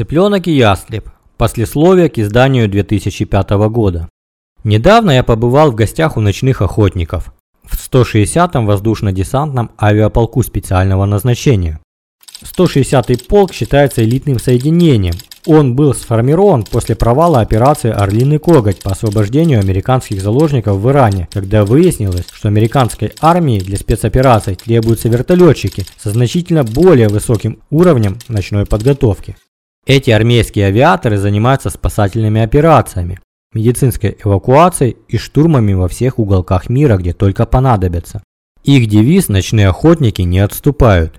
Цыпленок и ястреб. Послесловие к изданию 2005 года. Недавно я побывал в гостях у ночных охотников в 160-м воздушно-десантном авиаполку специального назначения. 160-й полк считается элитным соединением. Он был сформирован после провала операции «Орлиный коготь» по освобождению американских заложников в Иране, когда выяснилось, что американской армии для спецопераций требуются вертолетчики со значительно более высоким уровнем ночной подготовки. Эти армейские авиаторы занимаются спасательными операциями, медицинской эвакуацией и штурмами во всех уголках мира, где только понадобятся. Их девиз «Ночные охотники не отступают».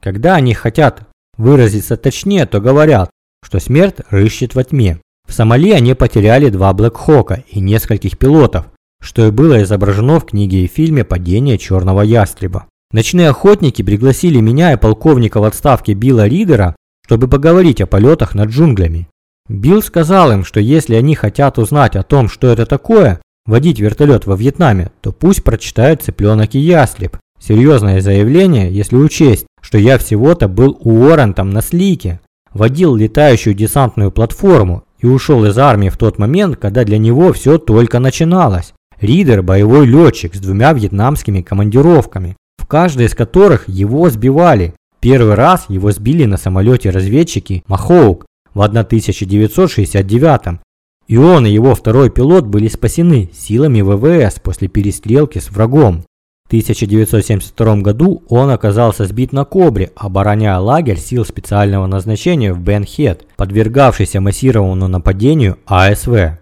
Когда они хотят выразиться точнее, то говорят, что смерть рыщет во тьме. В Сомали они потеряли два Блэкхока и нескольких пилотов, что и было изображено в книге и фильме «Падение черного ястреба». Ночные охотники пригласили меня и полковника в отставке Билла Ридера, чтобы поговорить о полетах над джунглями. Билл сказал им, что если они хотят узнать о том, что это такое, водить вертолет во Вьетнаме, то пусть прочитают «Цыпленок и ястреб». Серьезное заявление, если учесть, что я всего-то был у Уоррентом на слике, водил летающую десантную платформу и ушел из армии в тот момент, когда для него все только начиналось. Ридер – боевой летчик с двумя вьетнамскими командировками, в каждой из которых его сбивали. Первый раз его сбили на самолете разведчики Махоук в 1969 и он и его второй пилот были спасены силами ВВС после перестрелки с врагом. В 1972 году он оказался сбит на Кобре, обороняя лагерь сил специального назначения в Бенхед, подвергавшийся массированному нападению АСВ.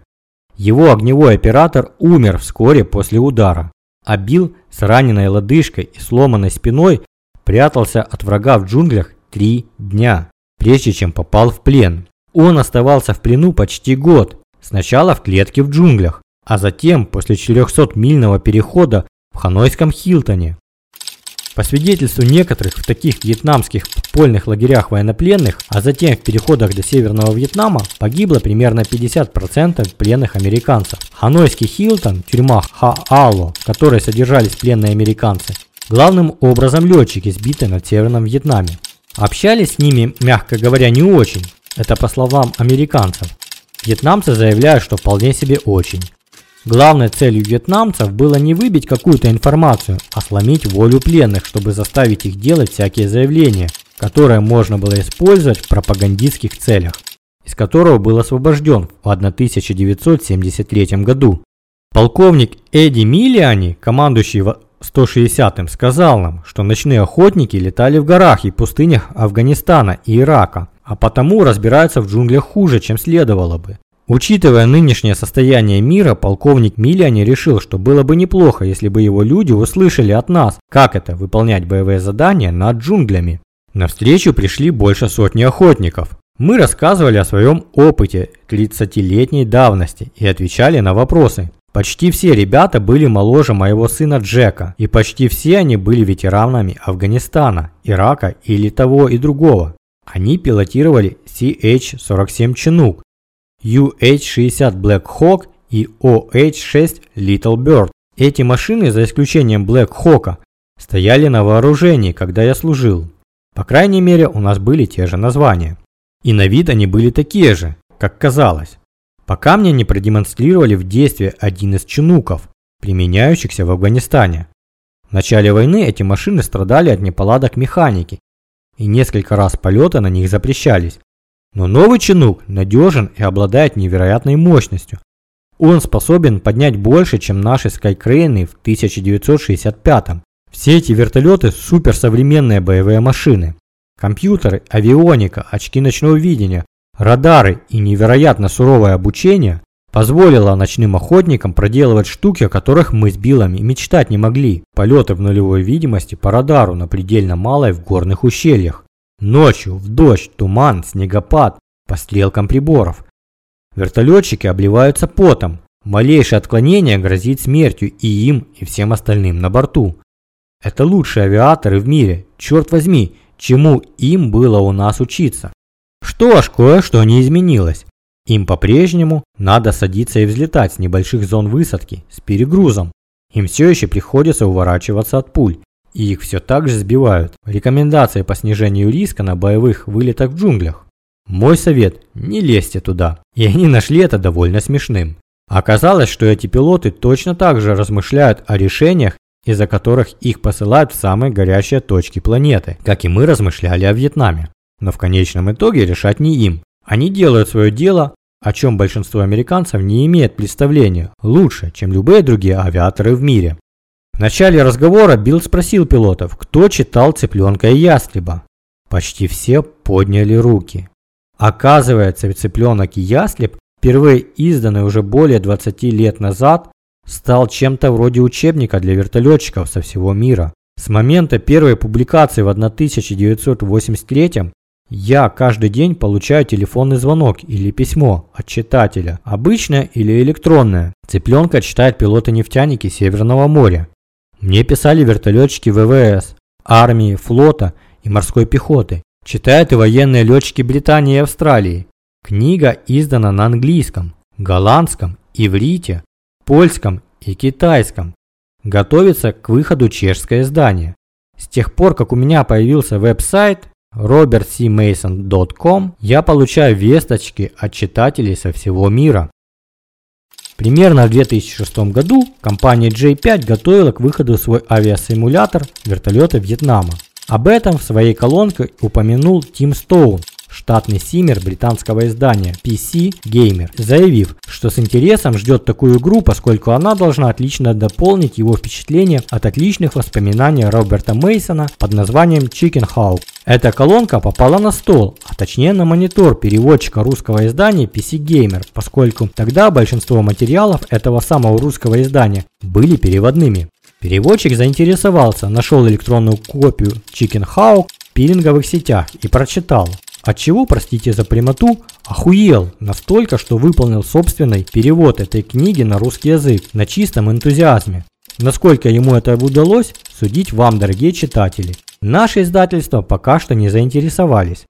Его огневой оператор умер вскоре после удара, а Билл с раненой лодыжкой и сломанной спиной прятался от врага в джунглях три дня, прежде чем попал в плен. Он оставался в плену почти год, сначала в клетке в джунглях, а затем после 400-мильного перехода в Ханойском Хилтоне. По свидетельству некоторых в таких вьетнамских подпольных лагерях военнопленных, а затем в переходах до Северного Вьетнама, погибло примерно 50% пленных американцев. Ханойский Хилтон, тюрьма Хаало, в которой содержались пленные американцы, главным образом летчики, сбитые над Северном Вьетнаме. Общались с ними, мягко говоря, не очень. Это по словам американцев. Вьетнамцы заявляют, что вполне себе очень. Главной целью вьетнамцев было не выбить какую-то информацию, а сломить волю пленных, чтобы заставить их делать всякие заявления, которые можно было использовать в пропагандистских целях, из которого был освобожден в 1973 году. Полковник Эдди Миллиани, командующий 160-м, сказал нам, что ночные охотники летали в горах и пустынях Афганистана и Ирака, а потому разбираются в джунглях хуже, чем следовало бы. Учитывая нынешнее состояние мира, полковник Миллиани решил, что было бы неплохо, если бы его люди услышали от нас, как это выполнять боевые задания над джунглями. На встречу пришли больше сотни охотников. Мы рассказывали о своем опыте 30-летней давности и отвечали на вопросы. Почти все ребята были моложе моего сына Джека, и почти все они были ветеранами Афганистана, Ирака или того и другого. Они пилотировали CH-47 Chinook, UH-60 Black Hawk и OH-6 Little Bird. Эти машины, за исключением Black Hawk, стояли на вооружении, когда я служил. По крайней мере, у нас были те же названия. И на вид они были такие же, как казалось. Пока мне не продемонстрировали в действии один из чинуков, применяющихся в Афганистане. В начале войны эти машины страдали от неполадок механики, и несколько раз полеты на них запрещались. Но новый чинук надежен и обладает невероятной мощностью. Он способен поднять больше, чем наши скайкрейны в 1965 -м. Все эти вертолеты суперсовременные боевые машины. Компьютеры, авионика, очки ночного видения, радары и невероятно суровое обучение позволило ночным охотникам проделывать штуки, о которых мы с Биллами мечтать не могли. Полеты в нулевой видимости по радару на предельно малой в горных ущельях. Ночью, в дождь, туман, снегопад, по стрелкам приборов. Вертолетчики обливаются потом. Малейшее отклонение грозит смертью и им, и всем остальным на борту. Это лучшие авиаторы в мире, черт возьми, чему им было у нас учиться. Что ж, кое-что не изменилось. Им по-прежнему надо садиться и взлетать с небольших зон высадки, с перегрузом. Им все еще приходится уворачиваться от пуль и их все так же сбивают. Рекомендации по снижению риска на боевых вылетах в джунглях. Мой совет – не лезьте туда. И они нашли это довольно смешным. Оказалось, что эти пилоты точно так же размышляют о решениях, из-за которых их посылают в самые горячие точки планеты, как и мы размышляли о Вьетнаме. Но в конечном итоге решать не им. Они делают свое дело, о чем большинство американцев не имеет представления, лучше, чем любые другие авиаторы в мире. В начале разговора Билл спросил пилотов, кто читал «Цыпленка и ястреба». Почти все подняли руки. Оказывается, «Цыпленок и ястреб», впервые изданный уже более 20 лет назад, стал чем-то вроде учебника для вертолетчиков со всего мира. С момента первой публикации в 1983 я каждый день получаю телефонный звонок или письмо от читателя, обычное или электронное. Цыпленка читает пилоты-нефтяники Северного моря. Мне писали вертолетчики ВВС, армии, флота и морской пехоты. Читают и военные летчики Британии и Австралии. Книга издана на английском, голландском, иврите, польском и китайском. Готовится к выходу чешское издание. С тех пор, как у меня появился веб-сайт robertcmason.com, я получаю весточки от читателей со всего мира. Примерно в 2006 году компания J5 готовила к выходу свой авиасимулятор вертолета Вьетнама. Об этом в своей колонке упомянул Тим Стоун, штатный симер британского издания PC Gamer, заявив, что с интересом ждет такую игру, поскольку она должна отлично дополнить его впечатление от отличных воспоминаний Роберта Мейсона под названием Chicken Hawk. Эта колонка попала на стол, а точнее на монитор переводчика русского издания PC Gamer, поскольку тогда большинство материалов этого самого русского издания были переводными. Переводчик заинтересовался, нашел электронную копию Chicken Hawk в пилинговых сетях и прочитал. От чего, простите за прямоту, охуел настолько, что выполнил собственный перевод этой книги на русский язык на чистом энтузиазме. Насколько ему это удалось, судить вам, дорогие читатели. Наши издательства пока что не заинтересовались.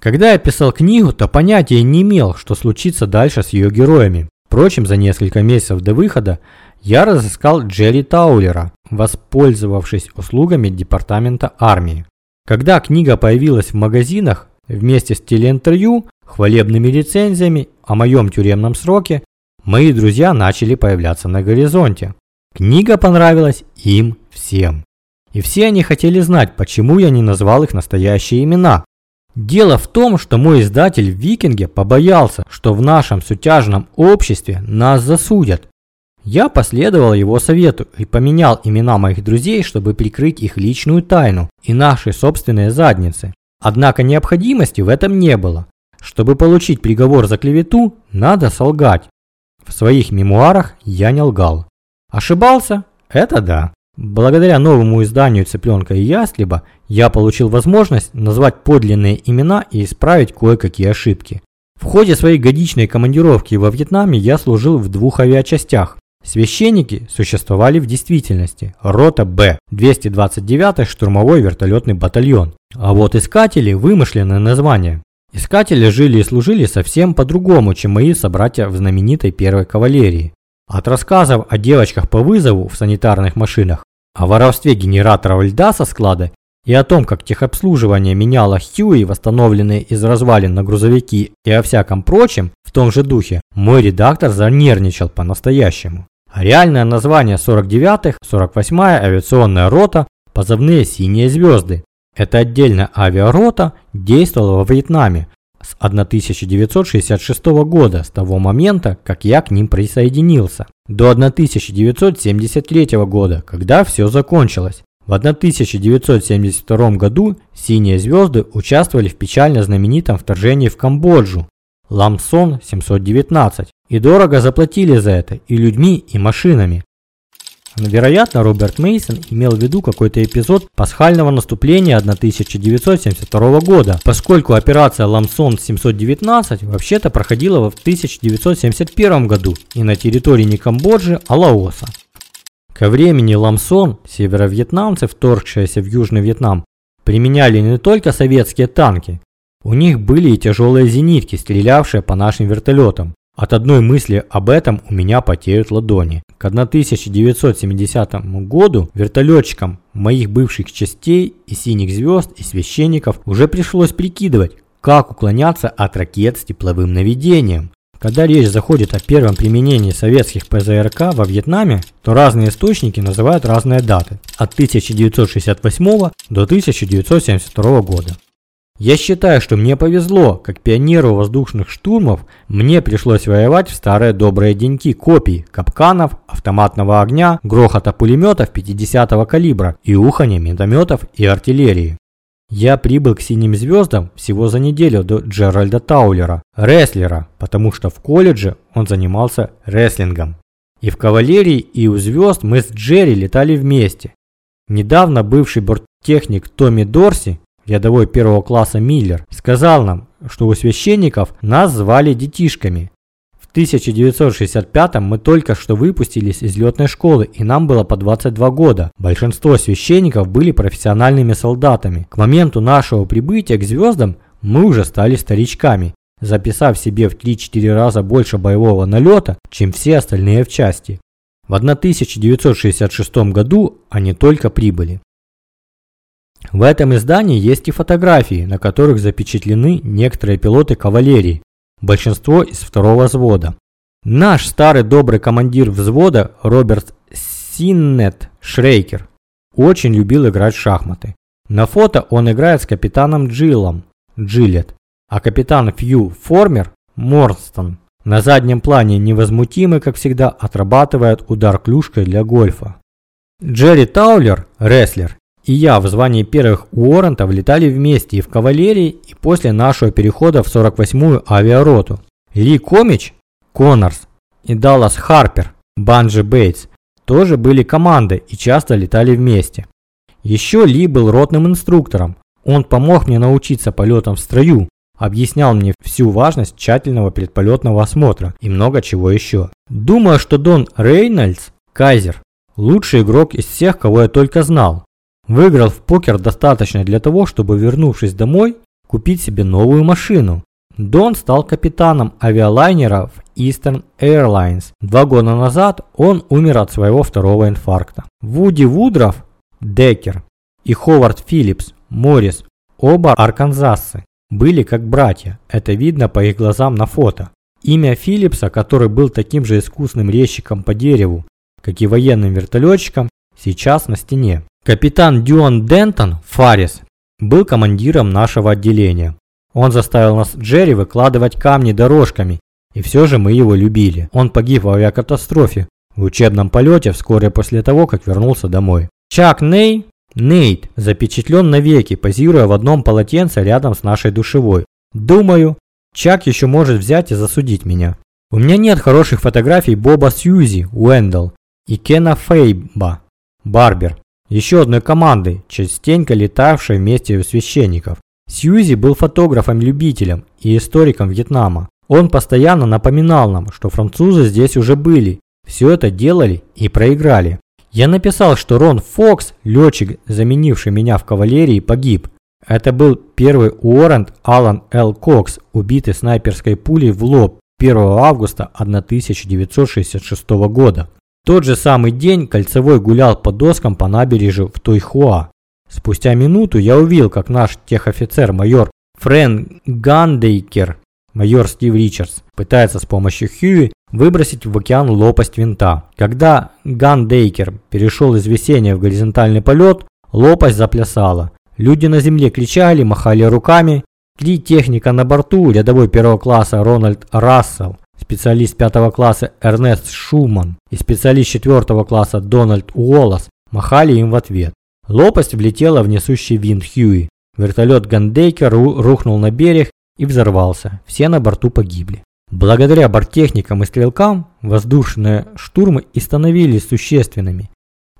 Когда я писал книгу, то понятия не имел, что случится дальше с ее героями. Впрочем, за несколько месяцев до выхода я разыскал Джерри Таулера, воспользовавшись услугами департамента армии. Когда книга появилась в магазинах, Вместе с телеинтервью, хвалебными рецензиями о моем тюремном сроке, мои друзья начали появляться на горизонте. Книга понравилась им всем. И все они хотели знать, почему я не назвал их настоящие имена. Дело в том, что мой издатель в Викинге побоялся, что в нашем сутяжном обществе нас засудят. Я последовал его совету и поменял имена моих друзей, чтобы прикрыть их личную тайну и наши собственные задницы. Однако необходимости в этом не было. Чтобы получить приговор за клевету, надо солгать. В своих мемуарах я не лгал. Ошибался? Это да. Благодаря новому изданию «Цыпленка и ястреба» я получил возможность назвать подлинные имена и исправить кое-какие ошибки. В ходе своей годичной командировки во Вьетнаме я служил в двух авиачастях. Священники существовали в действительности. Рота Б, 229-й штурмовой вертолетный батальон. А вот искатели – вымышленное название. Искатели жили и служили совсем по-другому, чем мои собратья в знаменитой первой кавалерии. От рассказов о девочках по вызову в санитарных машинах, о воровстве генераторов льда со склада и о том, как техобслуживание меняло Хьюи, восстановленные из развалин на грузовики и о всяком прочем, в том же духе, мой редактор занервничал по-настоящему. Реальное название 49-х, 48-я авиационная рота, позывные «Синие звезды». Эта отдельная авиарота действовала во Вьетнаме с 1966 года, с того момента, как я к ним присоединился, до 1973 года, когда все закончилось. В 1972 году «Синие звезды» участвовали в печально знаменитом вторжении в Камбоджу, Ламсон 719, и дорого заплатили за это и людьми, и машинами. Вероятно, Роберт Мейсон имел в виду какой-то эпизод пасхального наступления 1972 года, поскольку операция Ламсон 719 вообще-то проходила в 1971 году и на территории не Камбоджи, а Лаоса. Ко времени Ламсон, северо-вьетнамцы, вторгшиеся в Южный Вьетнам, применяли не только советские танки, у них были и тяжелые зенитки, стрелявшие по нашим вертолетам. От одной мысли об этом у меня потеют ладони. К 1970 году вертолетчикам моих бывших частей и синих звезд и священников уже пришлось прикидывать, как уклоняться от ракет с тепловым наведением. Когда речь заходит о первом применении советских ПЗРК во Вьетнаме, то разные источники называют разные даты – от 1968 до 1972 года. Я считаю, что мне повезло, как пионеру воздушных штурмов, мне пришлось воевать в старые добрые деньки копий, капканов, автоматного огня, грохота пулеметов 50-го калибра и уханья минометов и артиллерии. Я прибыл к «Синим звездам» всего за неделю до Джеральда Таулера, рестлера, потому что в колледже он занимался рестлингом. И в кавалерии, и у звезд мы с Джерри летали вместе. Недавно бывший борттехник Томми Дорси, рядовой первого класса Миллер, сказал нам, что у священников нас звали детишками, 1965 мы только что выпустились из летной школы, и нам было по 22 года. Большинство священников были профессиональными солдатами. К моменту нашего прибытия к звездам мы уже стали старичками, записав себе в 3-4 раза больше боевого налета, чем все остальные в части. В 1966 году они только прибыли. В этом издании есть и фотографии, на которых запечатлены некоторые пилоты кавалерии, большинство из второго взвода. Наш старый добрый командир взвода Роберт Синнет Шрейкер очень любил играть в шахматы. На фото он играет с капитаном Джиллом Джилет, а капитан Фью Формер Морстон на заднем плане невозмутимый, как всегда, отрабатывает удар клюшкой для гольфа. Джерри Таулер, рестлер, и я в звании первых Уоррентов летали вместе и в кавалерии, и после нашего перехода в 48-ю авиароту. Ли Комич, Коннорс и Даллас Харпер, Банджи Бейтс тоже были командой и часто летали вместе. Еще Ли был ротным инструктором. Он помог мне научиться полетам в строю, объяснял мне всю важность тщательного предполетного осмотра и много чего еще. Думаю, что Дон Рейнольдс, Кайзер, лучший игрок из всех, кого я только знал. Выиграл в покер достаточно для того, чтобы, вернувшись домой, купить себе новую машину. Дон стал капитаном авиалайнера в Eastern Airlines. Два года назад он умер от своего второго инфаркта. Вуди Вудров, Деккер и Ховард Филлипс, Моррис, оба арканзасцы, были как братья. Это видно по их глазам на фото. Имя Филлипса, который был таким же искусным резчиком по дереву, как и военным вертолетчиком, сейчас на стене. Капитан Дюан Дентон, Фарис, был командиром нашего отделения. Он заставил нас Джерри выкладывать камни дорожками, и все же мы его любили. Он погиб в авиакатастрофе в учебном полете вскоре после того, как вернулся домой. Чак Ней, Нейт, запечатлен навеки, позируя в одном полотенце рядом с нашей душевой. Думаю, Чак еще может взять и засудить меня. У меня нет хороших фотографий Боба Сьюзи, Уэндалл и Кена Фейба, Барбер, еще одной команды, частенько летавшей вместе у священников. Сьюзи был фотографом-любителем и историком Вьетнама. Он постоянно напоминал нам, что французы здесь уже были, все это делали и проиграли. Я написал, что Рон Фокс, летчик, заменивший меня в кавалерии, погиб. Это был первый Уоррент Алан Л. Кокс, убитый снайперской пулей в лоб 1 августа 1966 года. Тот же самый день Кольцевой гулял по доскам по набережью в Тойхуа. Спустя минуту я увидел, как наш техофицер майор Фрэн Гандейкер, майор Стив Ричардс, пытается с помощью Хьюи выбросить в океан лопасть винта. Когда Гандейкер перешел из висения в горизонтальный полет, лопасть заплясала. Люди на земле кричали, махали руками. Три техника на борту, рядовой первого класса Рональд Рассел, специалист пятого класса Эрнест Шуман и специалист четвертого класса Дональд Уоллес махали им в ответ. Лопасть влетела в несущий винт Хьюи. Вертолет Гандейкер рухнул на берег и взорвался. Все на борту погибли. Благодаря борттехникам и стрелкам воздушные штурмы и становились существенными.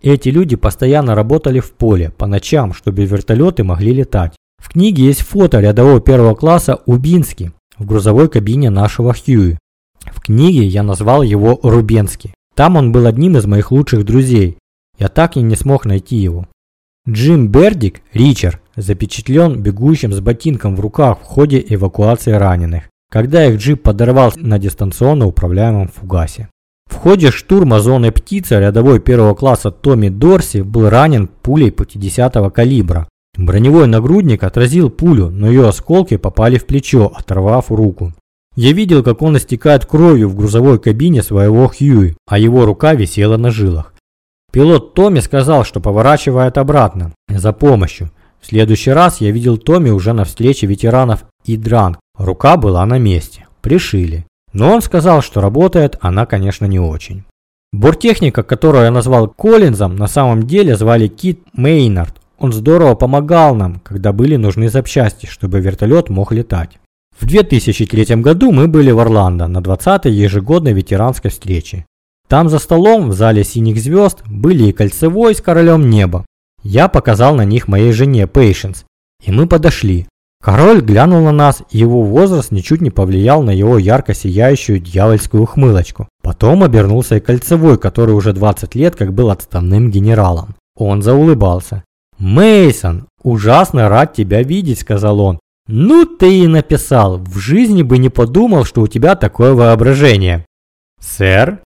Эти люди постоянно работали в поле по ночам, чтобы вертолеты могли летать. В книге есть фото рядового первого класса Убински в грузовой кабине нашего Хьюи. В книге я назвал его Рубенский. Там он был одним из моих лучших друзей. Я так и не смог найти его. Джим Бердик, Ричард, запечатлен бегущим с ботинком в руках в ходе эвакуации раненых, когда их джип подорвал на дистанционно управляемом фугасе. В ходе штурма зоны птицы рядовой первого класса Томми Дорси был ранен пулей 50-го калибра. Броневой нагрудник отразил пулю, но ее осколки попали в плечо, оторвав руку. Я видел, как он истекает кровью в грузовой кабине своего Хьюи, а его рука висела на жилах. Пилот Томми сказал, что поворачивает обратно, за помощью. В следующий раз я видел Томми уже на встрече ветеранов и дранг. Рука была на месте. Пришили. Но он сказал, что работает она, конечно, не очень. Борттехника, которую я назвал Коллинзом, на самом деле звали Кит Мейнард. Он здорово помогал нам, когда были нужны запчасти, чтобы вертолет мог летать. В 2003 году мы были в Орландо на 20-й ежегодной ветеранской встрече. Там за столом в зале синих звезд были и кольцевой с королем неба. Я показал на них моей жене Пейшенс, и мы подошли. Король глянул на нас, и его возраст ничуть не повлиял на его ярко сияющую дьявольскую ухмылочку. Потом обернулся и Кольцевой, который уже 20 лет как был отставным генералом. Он заулыбался. Мейсон, ужасно рад тебя видеть», — сказал он. «Ну ты и написал, в жизни бы не подумал, что у тебя такое воображение». «Сэр?»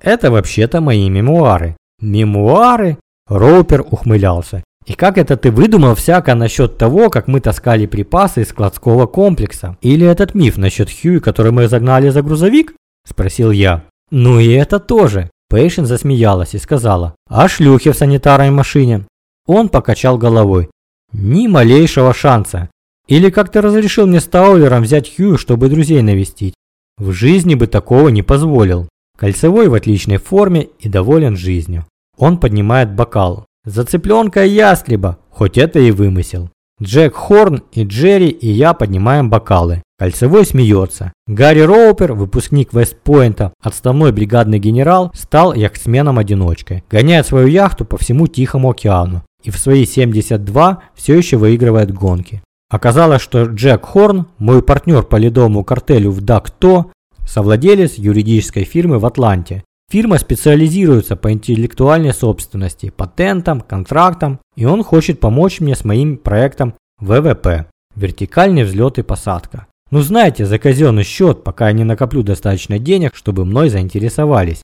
«Это вообще-то мои мемуары». «Мемуары?» Роупер ухмылялся. И как это ты выдумал всяко насчет того, как мы таскали припасы из складского комплекса? Или этот миф насчет Хьюи, который мы загнали за грузовик? Спросил я. Ну и это тоже. Пейшен засмеялась и сказала. А шлюхи в санитарной машине? Он покачал головой. Ни малейшего шанса. Или как ты разрешил мне с Таулером взять Хью, чтобы друзей навестить? В жизни бы такого не позволил. Кольцевой в отличной форме и доволен жизнью. Он поднимает бокал. За цыпленка и ястреба, хоть это и вымысел. Джек Хорн и Джерри и я поднимаем бокалы. Кольцевой смеется. Гарри Роупер, выпускник Вестпойнта, отставной бригадный генерал, стал яхтсменом-одиночкой. Гоняет свою яхту по всему Тихому океану. И в свои 72 все еще выигрывает гонки. Оказалось, что Джек Хорн, мой партнер по ледовому картелю в ДАКТО, совладелец юридической фирмы в Атланте, Фирма специализируется по интеллектуальной собственности, патентам, контрактам, и он хочет помочь мне с моим проектом ВВП – вертикальный взлет и посадка. Ну знаете, за казенный счет, пока я не накоплю достаточно денег, чтобы мной заинтересовались.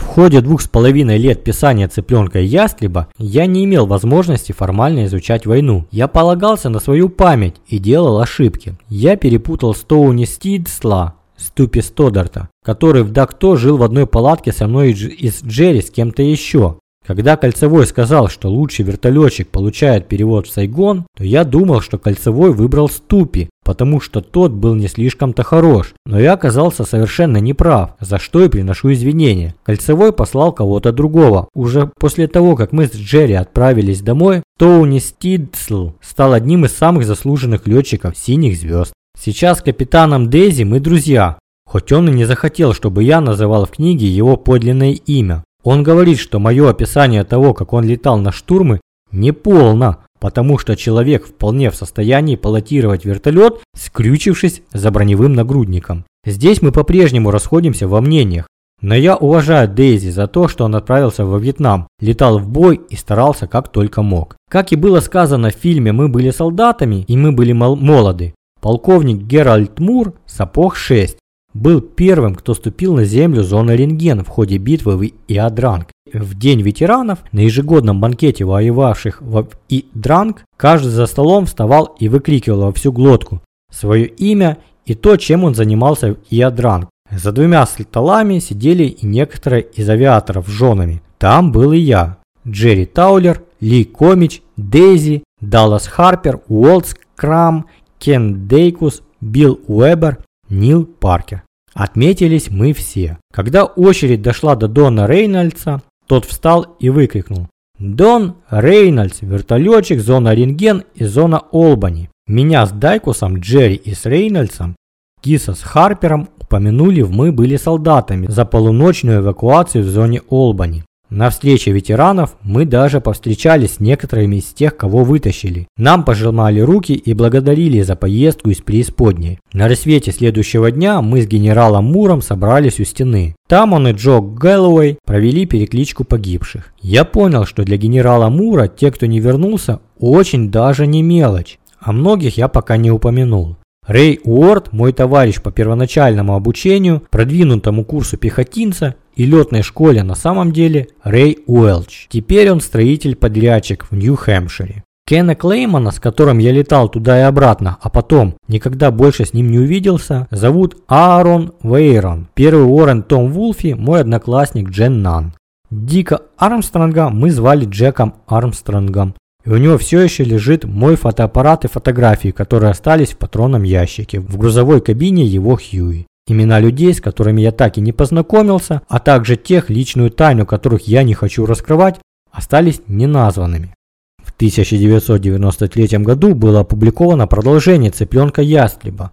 В ходе двух с половиной лет писания «Цыпленка и ястреба» я не имел возможности формально изучать войну. Я полагался на свою память и делал ошибки. Я перепутал Стоуни Стидсла Ступи Стодарта, который в Дакто жил в одной палатке со мной и с Джерри с кем-то еще. Когда Кольцевой сказал, что лучший вертолетчик получает перевод в Сайгон, то я думал, что Кольцевой выбрал Ступи, потому что тот был не слишком-то хорош. Но я оказался совершенно неправ, за что и приношу извинения. Кольцевой послал кого-то другого. Уже после того, как мы с Джерри отправились домой, Тоуни Стидсл стал одним из самых заслуженных летчиков «Синих звезд». Сейчас с капитаном Дейзи мы друзья, хоть он и не захотел, чтобы я называл в книге его подлинное имя. Он говорит, что мое описание того, как он летал на штурмы, не полно, потому что человек вполне в состоянии пилотировать вертолет, скрючившись за броневым нагрудником. Здесь мы по-прежнему расходимся во мнениях. Но я уважаю Дейзи за то, что он отправился во Вьетнам, летал в бой и старался как только мог. Как и было сказано в фильме «Мы были солдатами» и «Мы были молоды», Полковник Геральт Мур, сапог 6, был первым, кто ступил на землю зоны рентген в ходе битвы в Иадранг. В День ветеранов на ежегодном банкете воевавших в Идранг каждый за столом вставал и выкрикивал во всю глотку свое имя и то, чем он занимался в Иадранг. За двумя столами сидели и некоторые из авиаторов с женами. Там был и я, Джерри Таулер, Ли Комич, Дейзи, Даллас Харпер, Уолтс Крам Кен Дейкус, Билл Уэбер, Нил Паркер. Отметились мы все. Когда очередь дошла до Дона Рейнольдса, тот встал и выкрикнул. Дон Рейнольдс, вертолетчик, зона рентген и зона Олбани. Меня с Дайкусом, Джерри и с Рейнольдсом, Киса с Харпером упомянули в «Мы были солдатами» за полуночную эвакуацию в зоне Олбани. На встрече ветеранов мы даже повстречались с некоторыми из тех, кого вытащили. Нам пожимали руки и благодарили за поездку из преисподней. На рассвете следующего дня мы с генералом Муром собрались у стены. Там он и Джо Гэллоуэй провели перекличку погибших. Я понял, что для генерала Мура те, кто не вернулся, очень даже не мелочь. О многих я пока не упомянул. Рэй Уорд, мой товарищ по первоначальному обучению, продвинутому курсу пехотинца и летной школе на самом деле Рэй Уэлч. Теперь он строитель-подрядчик в Нью-Хэмпшире. Кена Клеймана, с которым я летал туда и обратно, а потом никогда больше с ним не увиделся, зовут Аарон Вейрон. Первый Уоррен Том Вулфи – мой одноклассник Джен Нан. Дика Армстронга мы звали Джеком Армстронгом. И у него все еще лежит мой фотоаппарат и фотографии, которые остались в патронном ящике в грузовой кабине его Хьюи. Имена людей, с которыми я так и не познакомился, а также тех, личную тайну которых я не хочу раскрывать, остались неназванными. В 1993 году было опубликовано продолжение «Цыпленка Ястреба».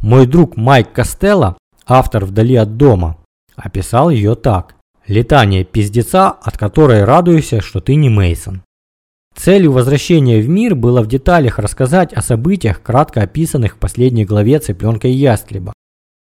Мой друг Майк Костелло, автор «Вдали от дома», описал ее так. «Летание пиздеца, от которой радуешься, что ты не Мейсон. Целью возвращения в мир было в деталях рассказать о событиях, кратко описанных в последней главе «Цыпленка и ястреба».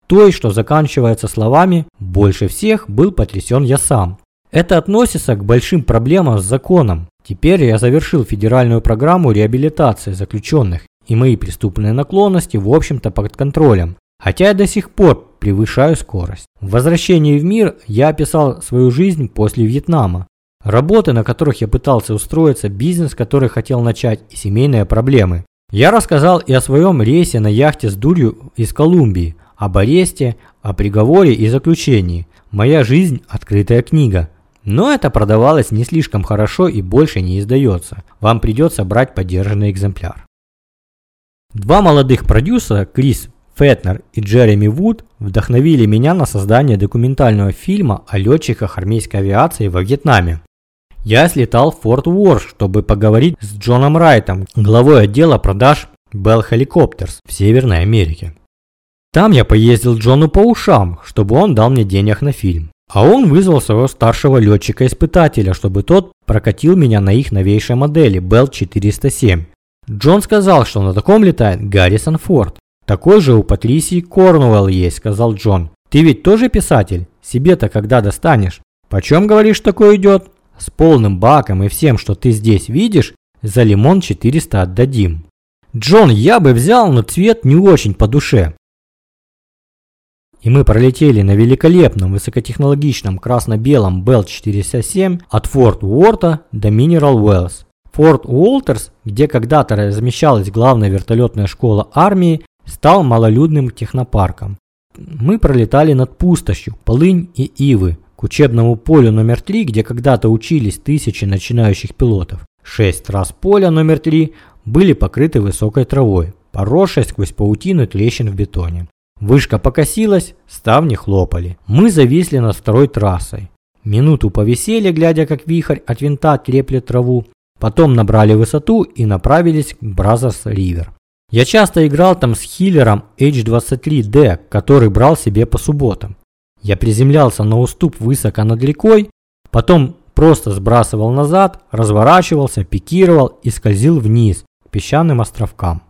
Той, что заканчивается словами «больше всех был потрясен я сам». Это относится к большим проблемам с законом. Теперь я завершил федеральную программу реабилитации заключенных, и мои преступные наклонности в общем-то под контролем. Хотя я до сих пор превышаю скорость. В возвращении в мир я описал свою жизнь после Вьетнама. Работы, на которых я пытался устроиться, бизнес, который хотел начать, и семейные проблемы. Я рассказал и о своем рейсе на яхте с дурью из Колумбии, об аресте, о приговоре и заключении. Моя жизнь – открытая книга. Но это продавалось не слишком хорошо и больше не издается. Вам придется брать поддержанный экземпляр. Два молодых продюсера, Крис Фетнер и Джереми Вуд, вдохновили меня на создание документального фильма о летчиках армейской авиации во Вьетнаме. Я слетал в Форт Уорш, чтобы поговорить с Джоном Райтом, главой отдела продаж Bell Helicopters в Северной Америке. Там я поездил Джону по ушам, чтобы он дал мне денег на фильм. А он вызвал своего старшего летчика-испытателя, чтобы тот прокатил меня на их новейшей модели Bell 407. Джон сказал, что на таком летает Гаррисон Форд. Такой же у Патрисии Корнуэлл есть, сказал Джон. Ты ведь тоже писатель? Себе-то когда достанешь? Почем, говоришь, такой идет? С полным баком и всем, что ты здесь видишь, за лимон 400 отдадим. Джон, я бы взял, но цвет не очень по душе. И мы пролетели на великолепном высокотехнологичном красно-белом Bell 407 от Форт Уорта до Mineral Wells. Форт Уолтерс, где когда-то размещалась главная вертолетная школа армии, стал малолюдным технопарком. Мы пролетали над пустошью, полынь и ивы, к учебному полю номер 3, где когда-то учились тысячи начинающих пилотов. Сейчас поля номер 3 были покрыты высокой травой, поросшей сквозь паутину трещин в бетоне. Вышка покосилась, ставни хлопали. Мы зависли над второй трассой. Минуту повисели, глядя как вихрь от винта треплет траву. Потом набрали высоту и направились к Бразос Ривер. Я часто играл там с хиллером H23D, который брал себе по субботам. Я приземлялся на уступ высоко над рекой, потом просто сбрасывал назад, разворачивался, пикировал и скользил вниз к песчаным островкам.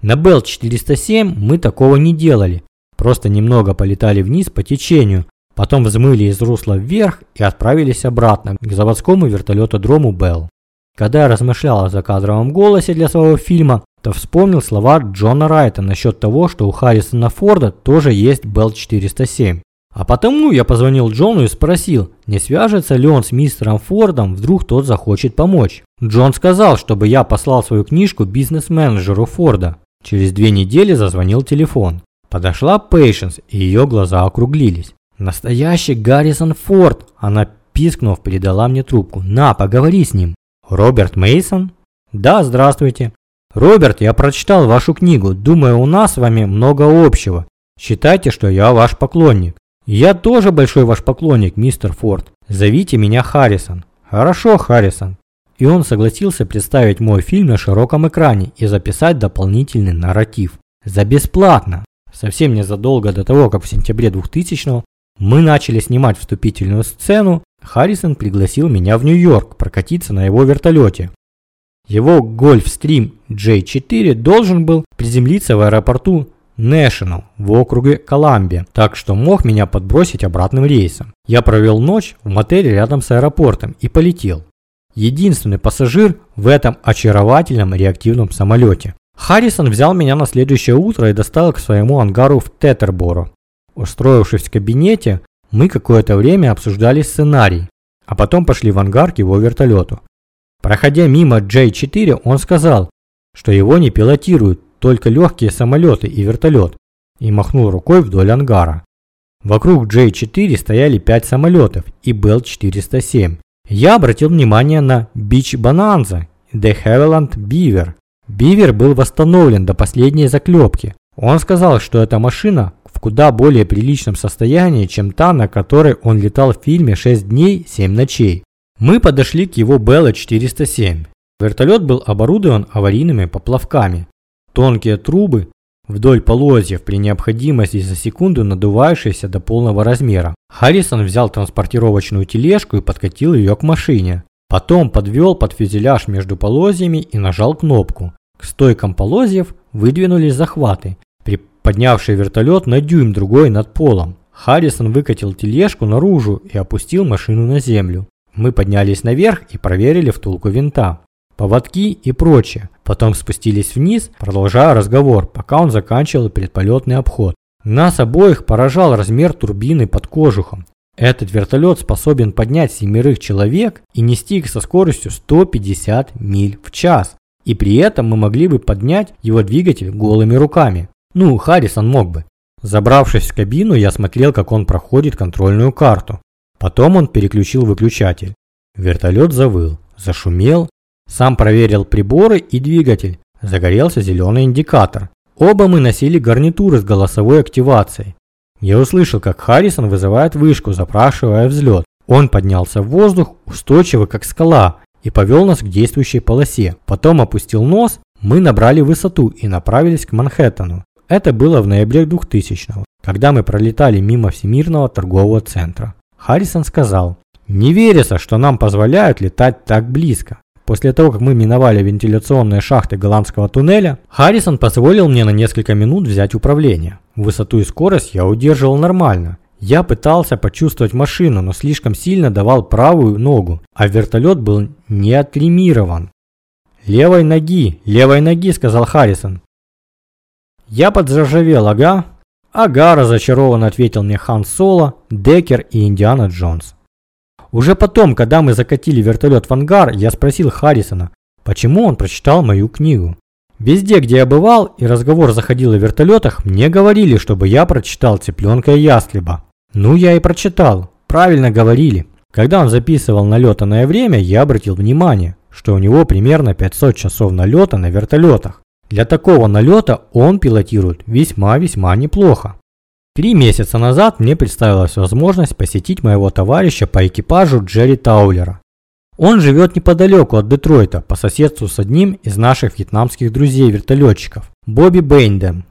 На Bell 407 мы такого не делали, просто немного полетали вниз по течению, потом взмыли из русла вверх и отправились обратно к заводскому вертолетодрому Bell. Когда я размышлял о закадровом голосе для своего фильма, то вспомнил слова Джона Райта насчет того, что у Харрисона Форда тоже есть Bell 407. А потому я позвонил Джону и спросил, не свяжется ли он с мистером Фордом, вдруг тот захочет помочь. Джон сказал, чтобы я послал свою книжку бизнес-менеджеру Форда. Через две недели зазвонил телефон. Подошла Пейшенс, и ее глаза округлились. «Настоящий Гаррисон Форд!» Она, пискнув, передала мне трубку. «На, поговори с ним». «Роберт Мейсон? «Да, здравствуйте». «Роберт, я прочитал вашу книгу. Думаю, у нас с вами много общего. Считайте, что я ваш поклонник». «Я тоже большой ваш поклонник, мистер Форд. Зовите меня Харрисон». «Хорошо, Харрисон». И он согласился представить мой фильм на широком экране и записать дополнительный нарратив. За бесплатно. Совсем незадолго до того, как в сентябре 2000 мы начали снимать вступительную сцену, Харрисон пригласил меня в Нью-Йорк прокатиться на его вертолете. Его Gulfstream J4 должен был приземлиться в аэропорту National в округе Колумбия, так что мог меня подбросить обратным рейсом. Я провел ночь в мотеле рядом с аэропортом и полетел. Единственный пассажир в этом очаровательном реактивном самолете. Харрисон взял меня на следующее утро и доставил к своему ангару в Тетерборо. Устроившись в кабинете, мы какое-то время обсуждали сценарий, а потом пошли в ангар к его вертолету. Проходя мимо J4, он сказал, что его не пилотируют только легкие самолеты и вертолет, и махнул рукой вдоль ангара. Вокруг J4 стояли 5 самолетов и Bell 407. Я обратил внимание на Beach Bonanza The Havilland Beaver. Бивер был восстановлен до последней заклепки. Он сказал, что эта машина в куда более приличном состоянии, чем та, на которой он летал в фильме «6 дней, 7 ночей». Мы подошли к его Белла 407. Вертолет был оборудован аварийными поплавками. Тонкие трубы вдоль полозьев при необходимости за секунду надувающиеся до полного размера. Харрисон взял транспортировочную тележку и подкатил ее к машине. Потом подвел под фюзеляж между полозьями и нажал кнопку. К стойкам полозьев выдвинулись захваты, приподнявшие вертолет на дюйм другой над полом. Харрисон выкатил тележку наружу и опустил машину на землю. Мы поднялись наверх и проверили втулку винта, поводки и прочее. Потом спустились вниз, продолжая разговор, пока он заканчивал предполетный обход. Нас обоих поражал размер турбины под кожухом. Этот вертолет способен поднять семерых человек и нести их со скоростью 150 миль в час. И при этом мы могли бы поднять его двигатель голыми руками. Ну, Харрисон мог бы. Забравшись в кабину, я смотрел, как он проходит контрольную карту. Потом он переключил выключатель. Вертолет завыл, зашумел, сам проверил приборы и двигатель. Загорелся зеленый индикатор. Оба мы носили гарнитуры с голосовой активацией. Я услышал, как Харрисон вызывает вышку, запрашивая взлет. Он поднялся в воздух, устойчиво как скала, и повел нас к действующей полосе. Потом опустил нос, мы набрали высоту и направились к Манхэттену. Это было в ноябре 2000-го, когда мы пролетали мимо Всемирного торгового центра. Харрисон сказал, «Не верится, что нам позволяют летать так близко». После того, как мы миновали вентиляционные шахты голландского туннеля, Харрисон позволил мне на несколько минут взять управление. Высоту и скорость я удерживал нормально. Я пытался почувствовать машину, но слишком сильно давал правую ногу, а вертолет был не откремирован. «Левой ноги, левой ноги», — сказал Харрисон. Я подржавел, ага, «Ага», – разочарованно ответил мне Хан Соло, Деккер и Индиана Джонс. Уже потом, когда мы закатили вертолет в ангар, я спросил Харрисона, почему он прочитал мою книгу. Везде, где я бывал и разговор заходил о вертолетах, мне говорили, чтобы я прочитал «Цыпленка и ястреба». Ну, я и прочитал. Правильно говорили. Когда он записывал налетанное время, я обратил внимание, что у него примерно 500 часов налета на вертолетах. Для такого налета он пилотирует весьма-весьма неплохо. Три месяца назад мне представилась возможность посетить моего товарища по экипажу Джерри Таулера. Он живет неподалеку от Детройта, по соседству с одним из наших вьетнамских друзей-вертолетчиков, Бобби Бейнден.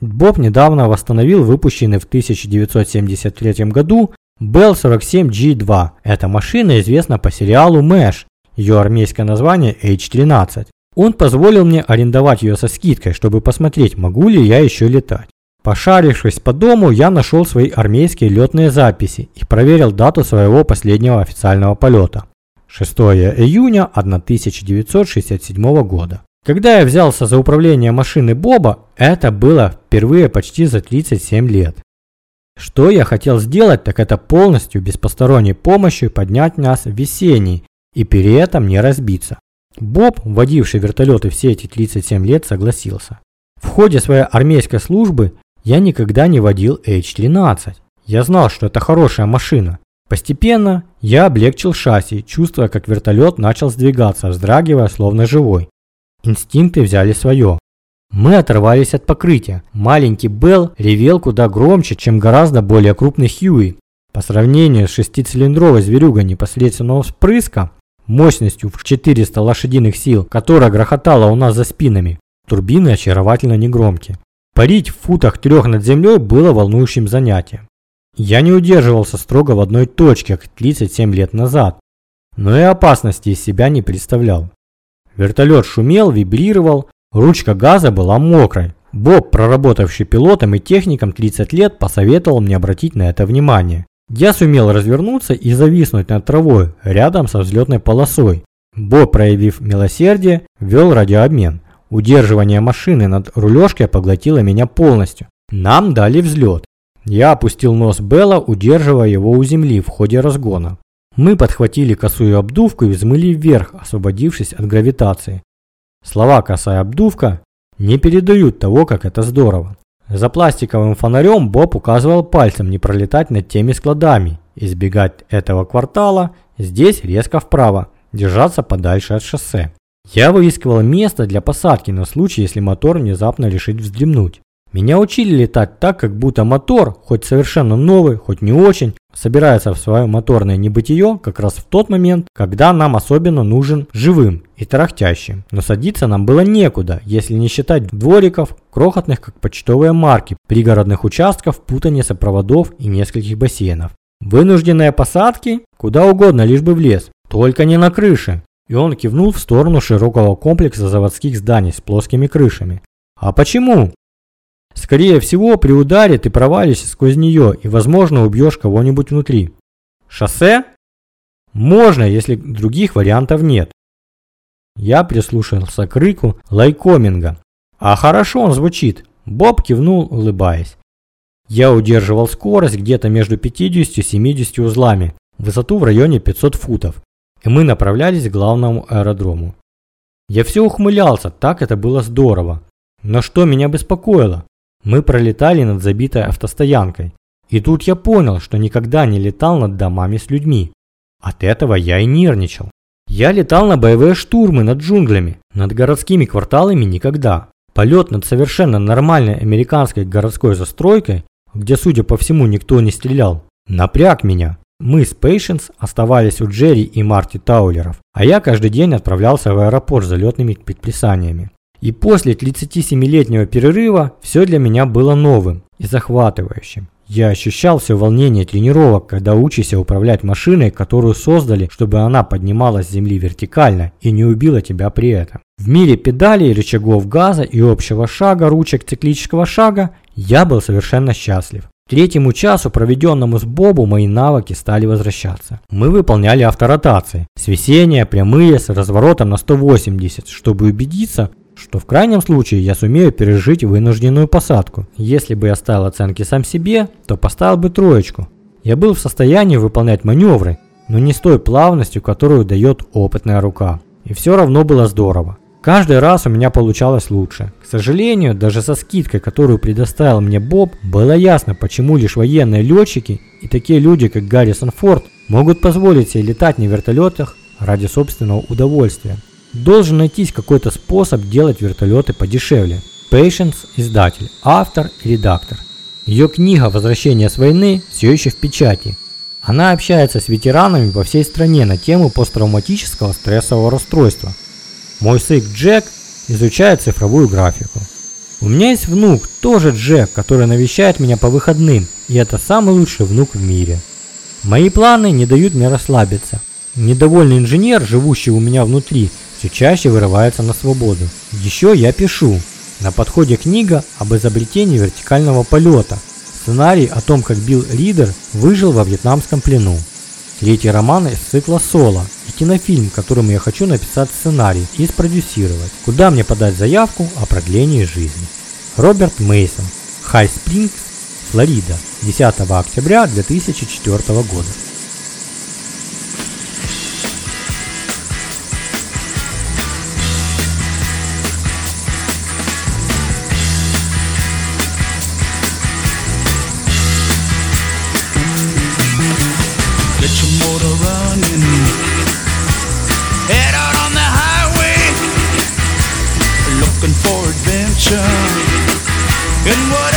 Боб недавно восстановил выпущенный в 1973 году Bell 47G2. Эта машина известна по сериалу MASH, ее армейское название H-13. Он позволил мне арендовать ее со скидкой, чтобы посмотреть, могу ли я еще летать. Пошарившись по дому, я нашел свои армейские летные записи и проверил дату своего последнего официального полета. 6 июня 1967 года. Когда я взялся за управление машины Боба, это было впервые почти за 37 лет. Что я хотел сделать, так это полностью без посторонней помощи поднять нас в весенний и при этом не разбиться. Боб, водивший вертолеты все эти 37 лет, согласился. В ходе своей армейской службы я никогда не водил H-13. Я знал, что это хорошая машина. Постепенно я облегчил шасси, чувствуя, как вертолет начал сдвигаться, вздрагивая, словно живой. Инстинкты взяли свое. Мы оторвались от покрытия. Маленький Белл ревел куда громче, чем гораздо более крупный Хьюи. По сравнению с шестицилиндровой зверюгой непосредственного вспрыска, мощностью в 400 лошадиных сил, которая грохотала у нас за спинами. Турбины очаровательно негромкие. Парить в футах трех над землей было волнующим занятием. Я не удерживался строго в одной точке, как 37 лет назад, но и опасности из себя не представлял. Вертолет шумел, вибрировал, ручка газа была мокрой. Боб, проработавший пилотом и техником 30 лет, посоветовал мне обратить на это внимание. Я сумел развернуться и зависнуть над травой, рядом со взлетной полосой. Боб, проявив милосердие, вел радиообмен. Удерживание машины над рулежкой поглотило меня полностью. Нам дали взлет. Я опустил нос Белла, удерживая его у земли в ходе разгона. Мы подхватили косую обдувку и взмыли вверх, освободившись от гравитации. Слова «косая обдувка» не передают того, как это здорово. За пластиковым фонарем Боб указывал пальцем не пролетать над теми складами, избегать этого квартала, здесь резко вправо, держаться подальше от шоссе. Я выискивал место для посадки на случай, если мотор внезапно решит вздремнуть. Меня учили летать так, как будто мотор, хоть совершенно новый, хоть не очень, собирается в свое моторное небытие как раз в тот момент, когда нам особенно нужен живым и тарахтящим. Но садиться нам было некуда, если не считать двориков, крохотных как почтовые марки, пригородных участков, путаница проводов и нескольких бассейнов. Вынужденные посадки? Куда угодно, лишь бы в лес. Только не на крыше. И он кивнул в сторону широкого комплекса заводских зданий с плоскими крышами. А почему? Скорее всего, при ударе ты провалишься сквозь нее и, возможно, убьешь кого-нибудь внутри. Шоссе? Можно, если других вариантов нет. Я прислушался к рыку лайкоминга. А хорошо он звучит. Боб кивнул, улыбаясь. Я удерживал скорость где-то между 50 и 70 узлами, высоту в районе 500 футов, и мы направлялись к главному аэродрому. Я все ухмылялся, так это было здорово. Но что меня беспокоило? Мы пролетали над забитой автостоянкой. И тут я понял, что никогда не летал над домами с людьми. От этого я и нервничал. Я летал на боевые штурмы над джунглями, над городскими кварталами никогда. Полет над совершенно нормальной американской городской застройкой, где, судя по всему, никто не стрелял, напряг меня. Мы с Пейшенс оставались у Джерри и Марти Таулеров, а я каждый день отправлялся в аэропорт с залетными предписаниями. И после 37-летнего перерыва все для меня было новым и захватывающим. Я ощущал все волнение тренировок, когда учишься управлять машиной, которую создали, чтобы она поднималась с земли вертикально и не убила тебя при этом. В мире педалей, рычагов газа и общего шага, ручек циклического шага, я был совершенно счастлив. Третьему часу, проведенному с Бобу, мои навыки стали возвращаться. Мы выполняли авторотации, свисения, прямые, с разворотом на 180, чтобы убедиться, что в крайнем случае я сумею пережить вынужденную посадку. Если бы я ставил оценки сам себе, то поставил бы троечку. Я был в состоянии выполнять маневры, но не с той плавностью, которую дает опытная рука. И все равно было здорово. Каждый раз у меня получалось лучше. К сожалению, даже со скидкой, которую предоставил мне Боб, было ясно, почему лишь военные летчики и такие люди, как Гаррисон Форд, могут позволить себе летать на вертолетах ради собственного удовольствия. Должен найтись какой-то способ делать вертолеты подешевле. Patience – издатель, автор и редактор. Ее книга «Возвращение с войны» все еще в печати. Она общается с ветеранами по всей стране на тему посттравматического стрессового расстройства. Мой сын Джек изучает цифровую графику. У меня есть внук, тоже Джек, который навещает меня по выходным, и это самый лучший внук в мире. Мои планы не дают мне расслабиться. Недовольный инженер, живущий у меня внутри, все чаще вырывается на свободу. Еще я пишу. На подходе книга об изобретении вертикального полета. Сценарий о том, как Билл Ридер выжил во вьетнамском плену. Третий роман из цикла «Соло» и кинофильм, которому я хочу написать сценарий и спродюсировать. Куда мне подать заявку о продлении жизни? Роберт Мейсон. Хай Спрингс, Флорида. 10 октября 2004 года. Head out on the highway Looking for adventure. And what